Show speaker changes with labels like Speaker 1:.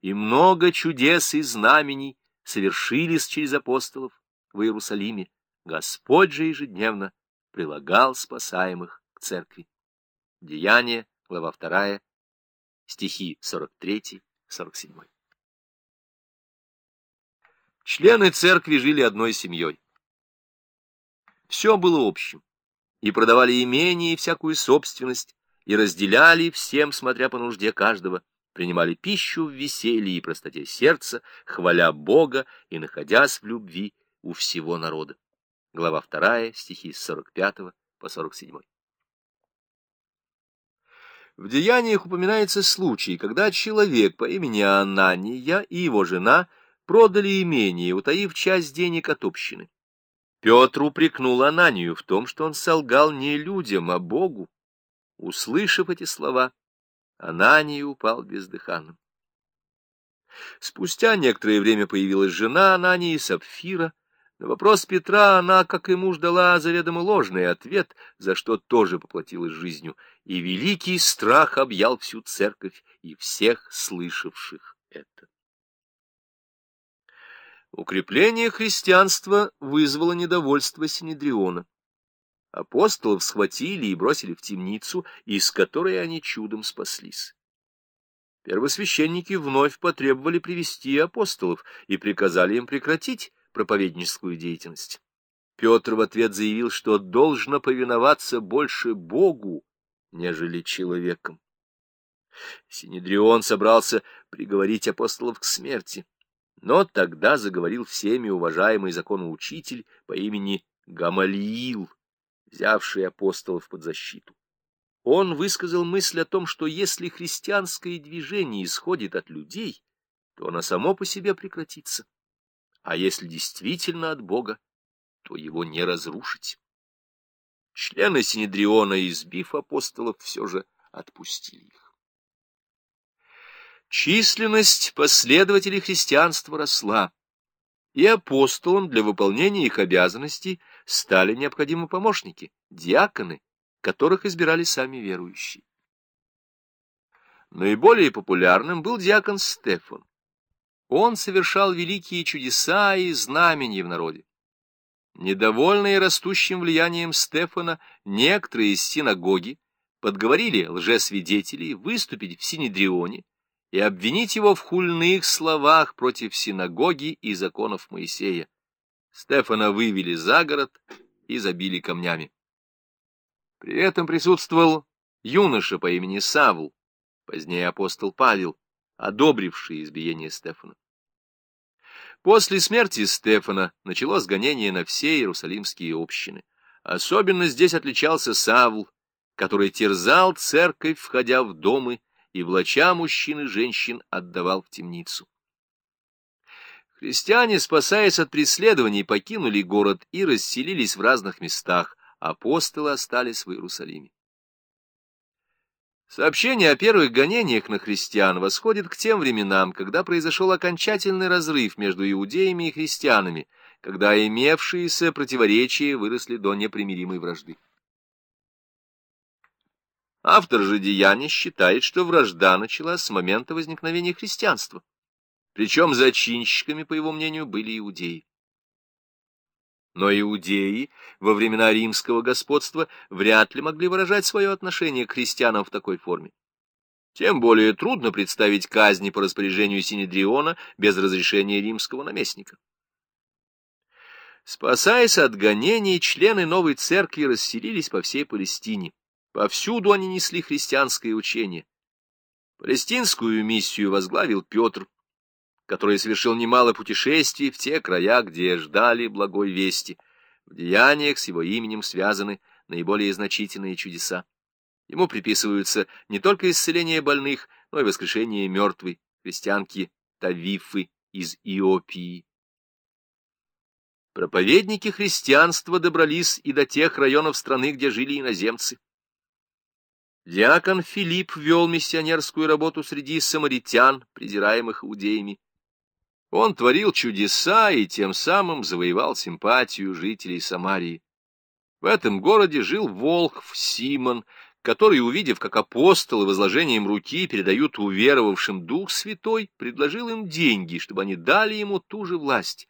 Speaker 1: и много чудес и знамений совершились через апостолов в Иерусалиме. Господь же ежедневно прилагал спасаемых к церкви. Деяние, глава 2, стихи 43-47. Члены церкви жили одной семьей. Все было общим, и продавали имение и всякую собственность, и разделяли всем, смотря по нужде каждого, принимали пищу в веселье и простоте сердца, хваля Бога и находясь в любви у всего народа. Глава 2, стихи с 45 по 47. В деяниях упоминается случай, когда человек по имени Анания и его жена продали имение, утаив часть денег от общины. Петр упрекнул Ананию в том, что он солгал не людям, а Богу. Услышав эти слова, Ананий упал бездыханным. Спустя некоторое время появилась жена Анании, Сапфира. На вопрос Петра она, как и муж, дала заведомо ложный ответ, за что тоже поплатилась жизнью, и великий страх объял всю церковь и всех слышавших это. Укрепление христианства вызвало недовольство Синедриона. Апостолов схватили и бросили в темницу, из которой они чудом спаслись. Первосвященники вновь потребовали привести апостолов и приказали им прекратить проповедническую деятельность. Петр в ответ заявил, что должно повиноваться больше Богу, нежели человеком. Синедрион собрался приговорить апостолов к смерти. Но тогда заговорил всеми уважаемый законоучитель по имени Гамалиил, взявший апостолов под защиту. Он высказал мысль о том, что если христианское движение исходит от людей, то оно само по себе прекратится, а если действительно от Бога, то его не разрушить. Члены Синедриона, избив апостолов, все же отпустили их. Численность последователей христианства росла, и апостолам для выполнения их обязанностей стали необходимы помощники, диаконы, которых избирали сами верующие. Наиболее популярным был диакон Стефан. Он совершал великие чудеса и знамения в народе. Недовольные растущим влиянием Стефана, некоторые из синагоги подговорили лжесвидетелей выступить в Синедрионе и обвинить его в хульных словах против синагоги и законов Моисея. Стефана вывели за город и забили камнями. При этом присутствовал юноша по имени Савл, позднее апостол Павел, одобривший избиение Стефана. После смерти Стефана началось гонение на все иерусалимские общины. Особенно здесь отличался Савл, который терзал церковь, входя в домы и, влача мужчин и женщин, отдавал в темницу. Христиане, спасаясь от преследований, покинули город и расселились в разных местах, апостолы остались в Иерусалиме. Сообщение о первых гонениях на христиан восходит к тем временам, когда произошел окончательный разрыв между иудеями и христианами, когда имевшиеся противоречия выросли до непримиримой вражды. Автор же деяния считает, что вражда началась с момента возникновения христианства. Причем зачинщиками, по его мнению, были иудеи. Но иудеи во времена римского господства вряд ли могли выражать свое отношение к христианам в такой форме. Тем более трудно представить казни по распоряжению Синедриона без разрешения римского наместника. Спасаясь от гонений, члены новой церкви расселились по всей Палестине. Повсюду они несли христианское учение. Палестинскую миссию возглавил Петр, который совершил немало путешествий в те края, где ждали благой вести. В деяниях с его именем связаны наиболее значительные чудеса. Ему приписываются не только исцеление больных, но и воскрешение мертвой христианки Тавифы из Иопии. Проповедники христианства добрались и до тех районов страны, где жили иноземцы. Диакон Филипп вел миссионерскую работу среди самаритян, презираемых иудеями. Он творил чудеса и тем самым завоевал симпатию жителей Самарии. В этом городе жил Волхв Симон, который, увидев, как апостолы возложением руки передают уверовавшим Дух Святой, предложил им деньги, чтобы они дали ему ту же власть —